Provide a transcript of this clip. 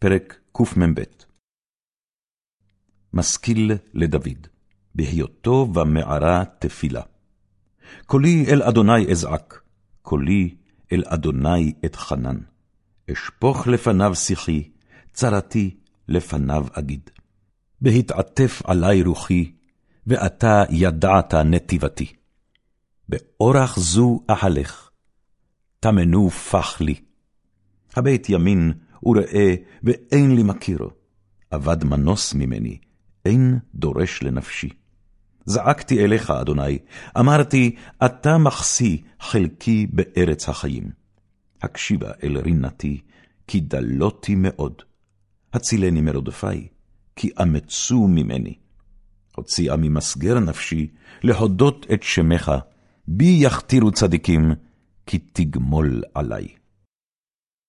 פרק קמ"ב משכיל לדוד, בהיותו במערה תפילה. קולי אל אדוני אזעק, קולי אל אדוני אתחנן. אשפוך לפניו שיחי, צרתי לפניו אגיד. בהתעטף עלי רוחי, ואתה ידעת נתיבתי. באורח זו אהלך, טמנו פח לי. הבית ימין וראה, ואין לי מכירו. אבד מנוס ממני, אין דורש לנפשי. זעקתי אליך, אדוני, אמרתי, אתה מחסי חלקי בארץ החיים. הקשיבה אל רינתי, כי דלותי מאוד. הצילני מרודפי, כי אמצו ממני. הוציאה ממסגר נפשי, להודות את שמך, בי יכתירו צדיקים, כי תגמול עלי.